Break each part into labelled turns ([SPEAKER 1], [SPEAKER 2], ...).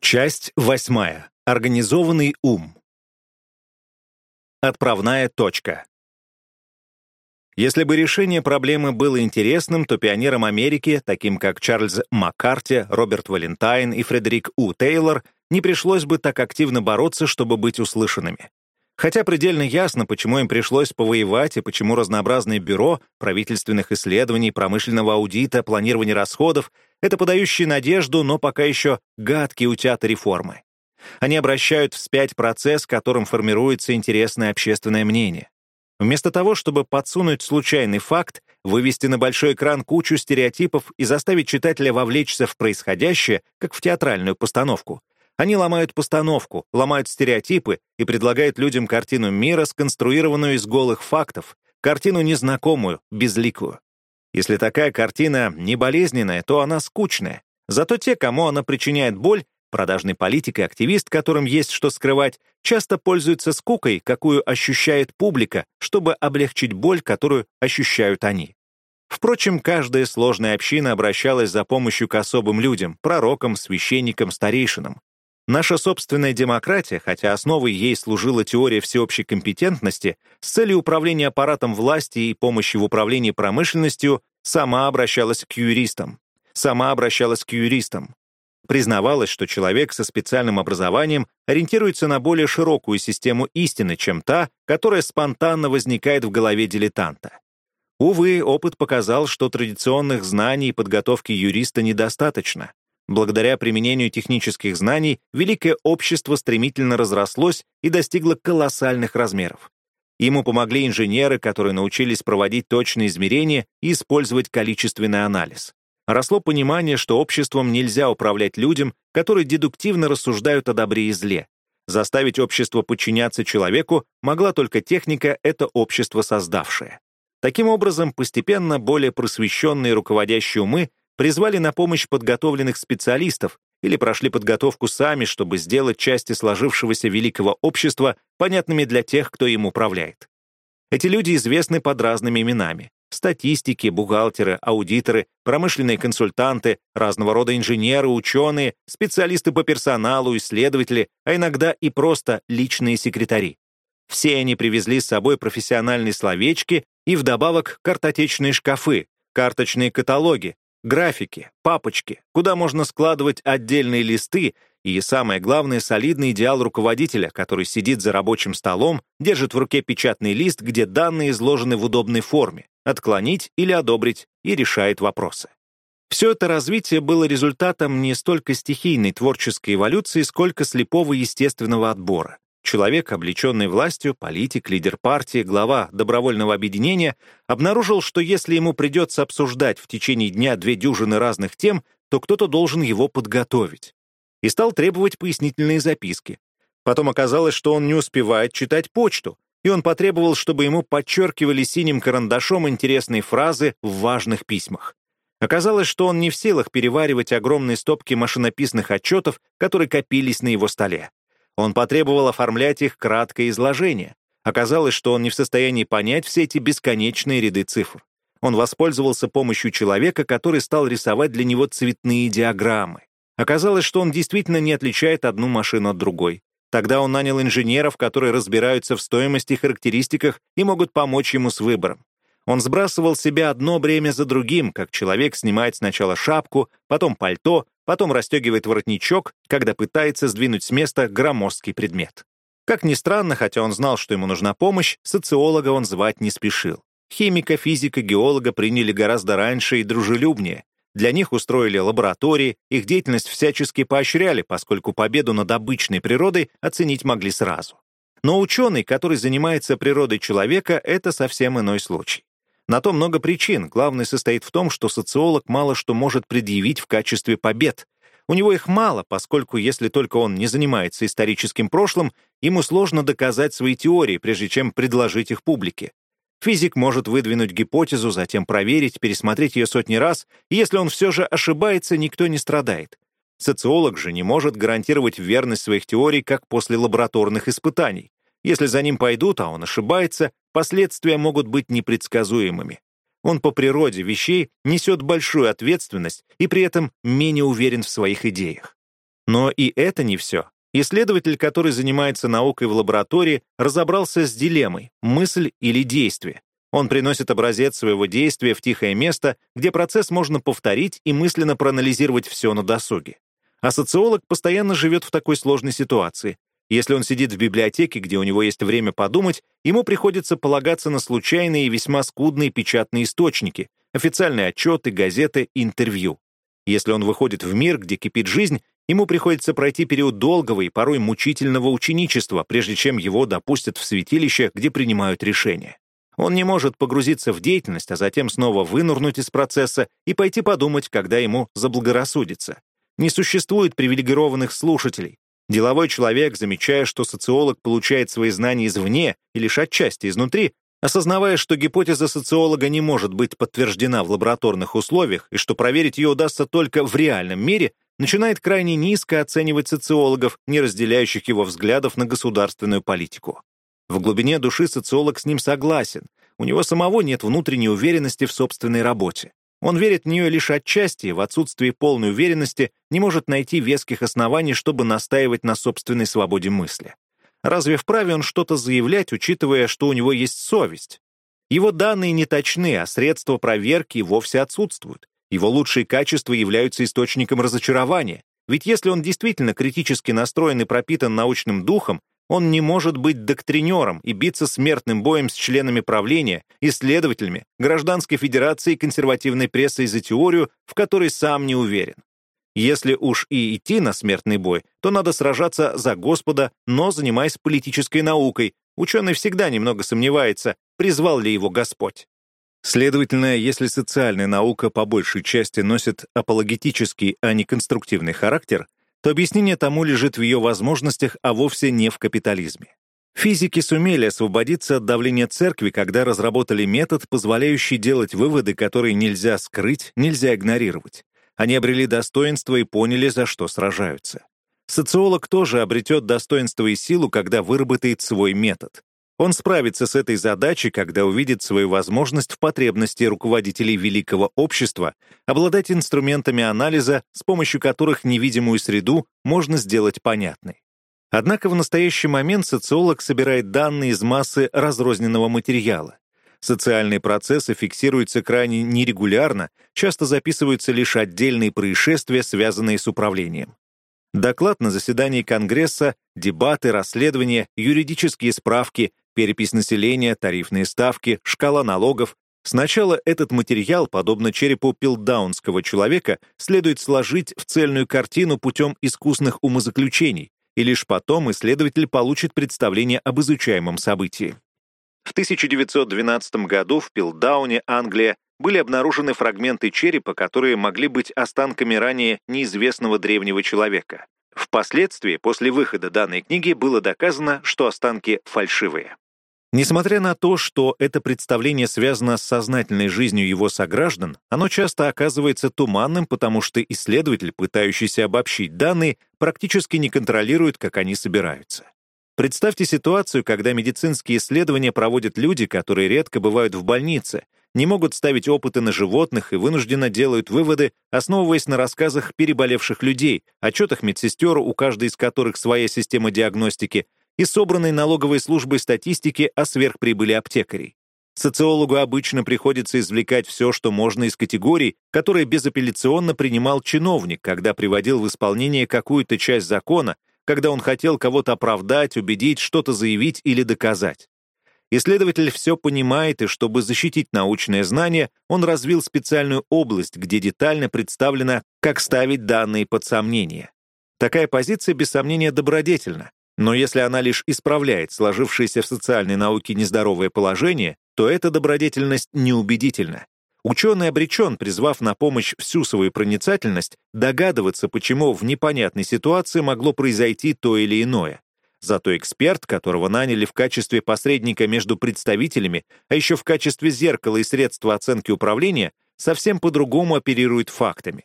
[SPEAKER 1] Часть восьмая. Организованный ум. Отправная точка. Если бы решение проблемы было интересным, то пионерам Америки, таким как Чарльз Маккарти, Роберт Валентайн и Фредерик У. Тейлор, не пришлось бы так активно бороться, чтобы быть услышанными. Хотя предельно ясно, почему им пришлось повоевать и почему разнообразные бюро правительственных исследований, промышленного аудита, планирования расходов — это подающие надежду, но пока еще гадкие утята реформы. Они обращают вспять процесс, которым формируется интересное общественное мнение. Вместо того, чтобы подсунуть случайный факт, вывести на большой экран кучу стереотипов и заставить читателя вовлечься в происходящее, как в театральную постановку, они ломают постановку, ломают стереотипы и предлагают людям картину мира, сконструированную из голых фактов, картину незнакомую, безликую. Если такая картина не болезненная, то она скучная. Зато те, кому она причиняет боль, продажный политик и активист, которым есть что скрывать, часто пользуются скукой, какую ощущает публика, чтобы облегчить боль, которую ощущают они. Впрочем, каждая сложная община обращалась за помощью к особым людям, пророкам, священникам, старейшинам. Наша собственная демократия, хотя основой ей служила теория всеобщей компетентности, с целью управления аппаратом власти и помощи в управлении промышленностью, сама обращалась к юристам. Сама обращалась к юристам. Признавалось, что человек со специальным образованием ориентируется на более широкую систему истины, чем та, которая спонтанно возникает в голове дилетанта. Увы, опыт показал, что традиционных знаний и подготовки юриста недостаточно. Благодаря применению технических знаний великое общество стремительно разрослось и достигло колоссальных размеров. Ему помогли инженеры, которые научились проводить точные измерения и использовать количественный анализ. Росло понимание, что обществом нельзя управлять людям, которые дедуктивно рассуждают о добре и зле. Заставить общество подчиняться человеку могла только техника, это общество создавшее. Таким образом, постепенно более просвещенные руководящие умы призвали на помощь подготовленных специалистов или прошли подготовку сами, чтобы сделать части сложившегося великого общества понятными для тех, кто им управляет. Эти люди известны под разными именами. Статистики, бухгалтеры, аудиторы, промышленные консультанты, разного рода инженеры, ученые, специалисты по персоналу, исследователи, а иногда и просто личные секретари. Все они привезли с собой профессиональные словечки и вдобавок картотечные шкафы, карточные каталоги, графики, папочки, куда можно складывать отдельные листы и, самое главное, солидный идеал руководителя, который сидит за рабочим столом, держит в руке печатный лист, где данные изложены в удобной форме, отклонить или одобрить, и решает вопросы. Все это развитие было результатом не столько стихийной творческой эволюции, сколько слепого естественного отбора. Человек, облеченный властью, политик, лидер партии, глава добровольного объединения, обнаружил, что если ему придется обсуждать в течение дня две дюжины разных тем, то кто-то должен его подготовить. И стал требовать пояснительные записки. Потом оказалось, что он не успевает читать почту, и он потребовал, чтобы ему подчеркивали синим карандашом интересные фразы в важных письмах. Оказалось, что он не в силах переваривать огромные стопки машинописных отчетов, которые копились на его столе. Он потребовал оформлять их краткое изложение. Оказалось, что он не в состоянии понять все эти бесконечные ряды цифр. Он воспользовался помощью человека, который стал рисовать для него цветные диаграммы. Оказалось, что он действительно не отличает одну машину от другой. Тогда он нанял инженеров, которые разбираются в стоимости и характеристиках и могут помочь ему с выбором. Он сбрасывал с себя одно бремя за другим, как человек снимает сначала шапку, потом пальто, потом расстегивает воротничок, когда пытается сдвинуть с места громоздкий предмет. Как ни странно, хотя он знал, что ему нужна помощь, социолога он звать не спешил. Химика, физика, геолога приняли гораздо раньше и дружелюбнее. Для них устроили лаборатории, их деятельность всячески поощряли, поскольку победу над обычной природой оценить могли сразу. Но ученый, который занимается природой человека, это совсем иной случай. На то много причин. Главное состоит в том, что социолог мало что может предъявить в качестве побед. У него их мало, поскольку если только он не занимается историческим прошлым, ему сложно доказать свои теории, прежде чем предложить их публике. Физик может выдвинуть гипотезу, затем проверить, пересмотреть ее сотни раз, и если он все же ошибается, никто не страдает. Социолог же не может гарантировать верность своих теорий как после лабораторных испытаний. Если за ним пойдут, а он ошибается, последствия могут быть непредсказуемыми. Он по природе вещей несет большую ответственность и при этом менее уверен в своих идеях. Но и это не все. Исследователь, который занимается наукой в лаборатории, разобрался с дилеммой — мысль или действие. Он приносит образец своего действия в тихое место, где процесс можно повторить и мысленно проанализировать все на досуге. А социолог постоянно живет в такой сложной ситуации. Если он сидит в библиотеке, где у него есть время подумать, ему приходится полагаться на случайные и весьма скудные печатные источники, официальные отчеты, газеты, интервью. Если он выходит в мир, где кипит жизнь, ему приходится пройти период долгого и порой мучительного ученичества, прежде чем его допустят в святилище, где принимают решения. Он не может погрузиться в деятельность, а затем снова вынурнуть из процесса и пойти подумать, когда ему заблагорассудится. Не существует привилегированных слушателей. Деловой человек, замечая, что социолог получает свои знания извне и лишь отчасти изнутри, осознавая, что гипотеза социолога не может быть подтверждена в лабораторных условиях и что проверить ее удастся только в реальном мире, начинает крайне низко оценивать социологов, не разделяющих его взглядов на государственную политику. В глубине души социолог с ним согласен. У него самого нет внутренней уверенности в собственной работе. Он верит в нее лишь отчасти, в отсутствии полной уверенности не может найти веских оснований, чтобы настаивать на собственной свободе мысли. Разве вправе он что-то заявлять, учитывая, что у него есть совесть? Его данные не точны, а средства проверки вовсе отсутствуют. Его лучшие качества являются источником разочарования. Ведь если он действительно критически настроен и пропитан научным духом, он не может быть доктринером и биться смертным боем с членами правления, исследователями, гражданской федерации и консервативной прессой за теорию, в которой сам не уверен. Если уж и идти на смертный бой, то надо сражаться за Господа, но занимаясь политической наукой. Ученый всегда немного сомневается, призвал ли его Господь. Следовательно, если социальная наука по большей части носит апологетический, а не конструктивный характер, то объяснение тому лежит в ее возможностях, а вовсе не в капитализме. Физики сумели освободиться от давления церкви, когда разработали метод, позволяющий делать выводы, которые нельзя скрыть, нельзя игнорировать. Они обрели достоинство и поняли, за что сражаются. Социолог тоже обретет достоинство и силу, когда выработает свой метод. Он справится с этой задачей, когда увидит свою возможность в потребности руководителей великого общества обладать инструментами анализа, с помощью которых невидимую среду можно сделать понятной. Однако в настоящий момент социолог собирает данные из массы разрозненного материала. Социальные процессы фиксируются крайне нерегулярно, часто записываются лишь отдельные происшествия, связанные с управлением. Доклад на заседании Конгресса, дебаты, расследования, юридические справки, перепись населения, тарифные ставки, шкала налогов. Сначала этот материал, подобно черепу пилдаунского человека, следует сложить в цельную картину путем искусных умозаключений, и лишь потом исследователь получит представление об изучаемом событии. В 1912 году в Пилдауне, Англия, были обнаружены фрагменты черепа, которые могли быть останками ранее неизвестного древнего человека. Впоследствии, после выхода данной книги, было доказано, что останки фальшивые. Несмотря на то, что это представление связано с сознательной жизнью его сограждан, оно часто оказывается туманным, потому что исследователь, пытающийся обобщить данные, практически не контролирует, как они собираются. Представьте ситуацию, когда медицинские исследования проводят люди, которые редко бывают в больнице, не могут ставить опыты на животных и вынужденно делают выводы, основываясь на рассказах переболевших людей, отчетах медсестер, у каждой из которых своя система диагностики, и собранной налоговой службой статистики о сверхприбыли аптекарей. Социологу обычно приходится извлекать все, что можно из категорий, которые безапелляционно принимал чиновник, когда приводил в исполнение какую-то часть закона, когда он хотел кого-то оправдать, убедить, что-то заявить или доказать. Исследователь все понимает, и чтобы защитить научное знание, он развил специальную область, где детально представлено, как ставить данные под сомнение. Такая позиция, без сомнения, добродетельна. Но если она лишь исправляет сложившееся в социальной науке нездоровое положение, то эта добродетельность неубедительна. Ученый обречен, призвав на помощь всю свою проницательность, догадываться, почему в непонятной ситуации могло произойти то или иное. Зато эксперт, которого наняли в качестве посредника между представителями, а еще в качестве зеркала и средства оценки управления, совсем по-другому оперирует фактами.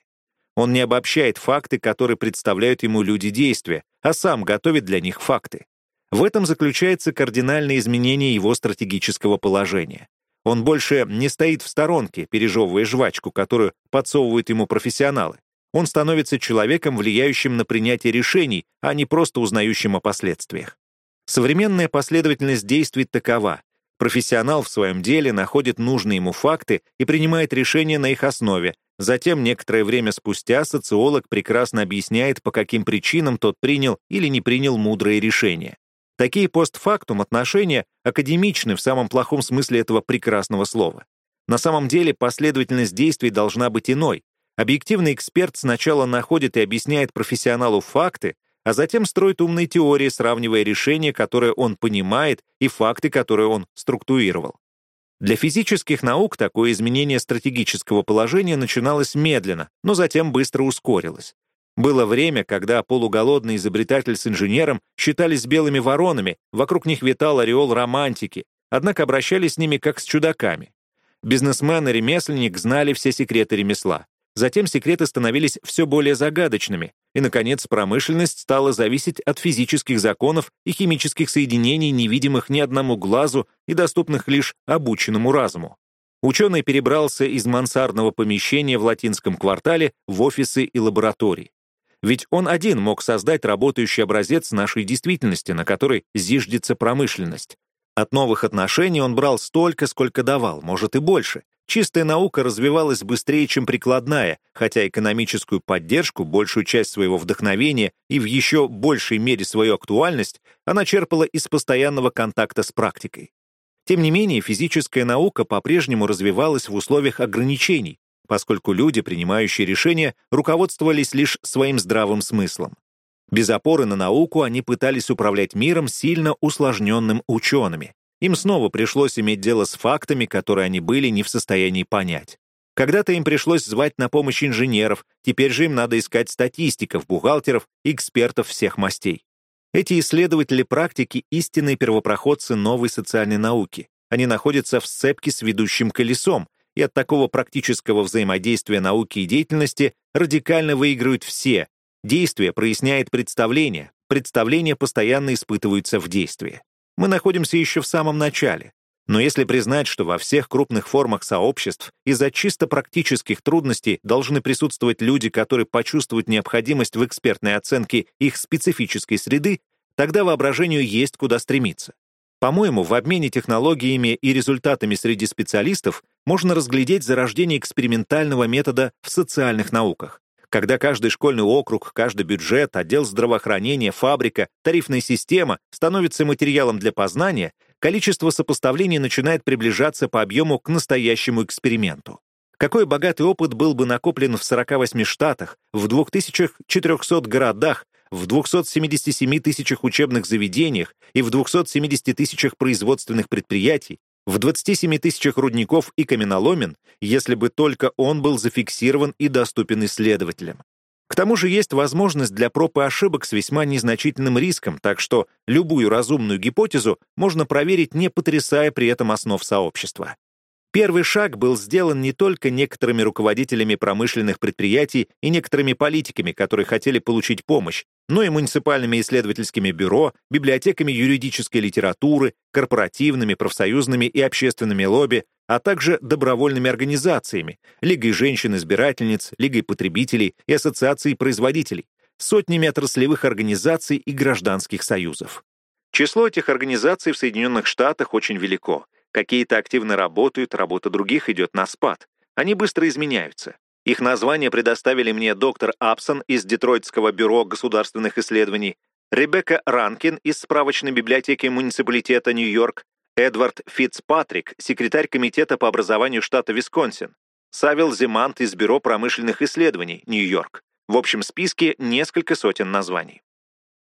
[SPEAKER 1] Он не обобщает факты, которые представляют ему люди действия, а сам готовит для них факты. В этом заключается кардинальное изменение его стратегического положения. Он больше не стоит в сторонке, пережевывая жвачку, которую подсовывают ему профессионалы. он становится человеком, влияющим на принятие решений, а не просто узнающим о последствиях. Современная последовательность действий такова. Профессионал в своем деле находит нужные ему факты и принимает решения на их основе. Затем, некоторое время спустя, социолог прекрасно объясняет, по каким причинам тот принял или не принял мудрые решения. Такие постфактум отношения академичны в самом плохом смысле этого прекрасного слова. На самом деле последовательность действий должна быть иной. Объективный эксперт сначала находит и объясняет профессионалу факты, а затем строит умные теории, сравнивая решения, которые он понимает, и факты, которые он структурировал. Для физических наук такое изменение стратегического положения начиналось медленно, но затем быстро ускорилось. Было время, когда полуголодный изобретатель с инженером считались белыми воронами, вокруг них витал ореол романтики, однако обращались с ними как с чудаками. Бизнесмен и ремесленник знали все секреты ремесла. Затем секреты становились все более загадочными, и, наконец, промышленность стала зависеть от физических законов и химических соединений, невидимых ни одному глазу и доступных лишь обученному разуму. Ученый перебрался из мансардного помещения в латинском квартале в офисы и лаборатории. Ведь он один мог создать работающий образец нашей действительности, на которой зиждется промышленность. От новых отношений он брал столько, сколько давал, может и больше, Чистая наука развивалась быстрее, чем прикладная, хотя экономическую поддержку, большую часть своего вдохновения и в еще большей мере свою актуальность она черпала из постоянного контакта с практикой. Тем не менее, физическая наука по-прежнему развивалась в условиях ограничений, поскольку люди, принимающие решения, руководствовались лишь своим здравым смыслом. Без опоры на науку они пытались управлять миром сильно усложненным учеными. Им снова пришлось иметь дело с фактами, которые они были не в состоянии понять. Когда-то им пришлось звать на помощь инженеров, теперь же им надо искать статистиков, бухгалтеров, экспертов всех мастей. Эти исследователи практики — истинные первопроходцы новой социальной науки. Они находятся в сцепке с ведущим колесом, и от такого практического взаимодействия науки и деятельности радикально выигрывают все. Действие проясняет представление, представление постоянно испытываются в действии. Мы находимся еще в самом начале. Но если признать, что во всех крупных формах сообществ из-за чисто практических трудностей должны присутствовать люди, которые почувствуют необходимость в экспертной оценке их специфической среды, тогда воображению есть куда стремиться. По-моему, в обмене технологиями и результатами среди специалистов можно разглядеть зарождение экспериментального метода в социальных науках когда каждый школьный округ, каждый бюджет, отдел здравоохранения, фабрика, тарифная система становится материалом для познания, количество сопоставлений начинает приближаться по объему к настоящему эксперименту. Какой богатый опыт был бы накоплен в 48 штатах, в 2400 городах, в 277 тысячах учебных заведениях и в 270 тысячах производственных предприятий, в 27 тысячах рудников и каменоломен, если бы только он был зафиксирован и доступен исследователям. К тому же есть возможность для проб и ошибок с весьма незначительным риском, так что любую разумную гипотезу можно проверить, не потрясая при этом основ сообщества. Первый шаг был сделан не только некоторыми руководителями промышленных предприятий и некоторыми политиками, которые хотели получить помощь, но и муниципальными исследовательскими бюро, библиотеками юридической литературы, корпоративными, профсоюзными и общественными лобби, а также добровольными организациями, Лигой женщин-избирательниц, Лигой потребителей и Ассоциацией производителей, сотнями отраслевых организаций и гражданских союзов. Число этих организаций в Соединенных Штатах очень велико. Какие-то активно работают, работа других идет на спад. Они быстро изменяются. Их название предоставили мне доктор Апсон из Детройтского бюро государственных исследований, Ребекка Ранкин из справочной библиотеки муниципалитета Нью-Йорк, Эдвард Фитцпатрик, секретарь комитета по образованию штата Висконсин, Савел Зимант из Бюро промышленных исследований, Нью-Йорк. В общем списке несколько сотен названий.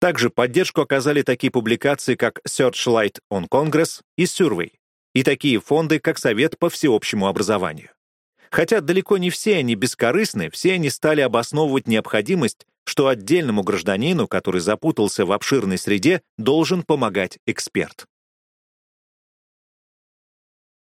[SPEAKER 1] Также поддержку оказали такие публикации, как Searchlight on Congress и Survey и такие фонды, как Совет по всеобщему образованию. Хотя далеко не все они бескорыстны, все они стали обосновывать необходимость, что отдельному гражданину, который запутался в обширной среде, должен помогать эксперт.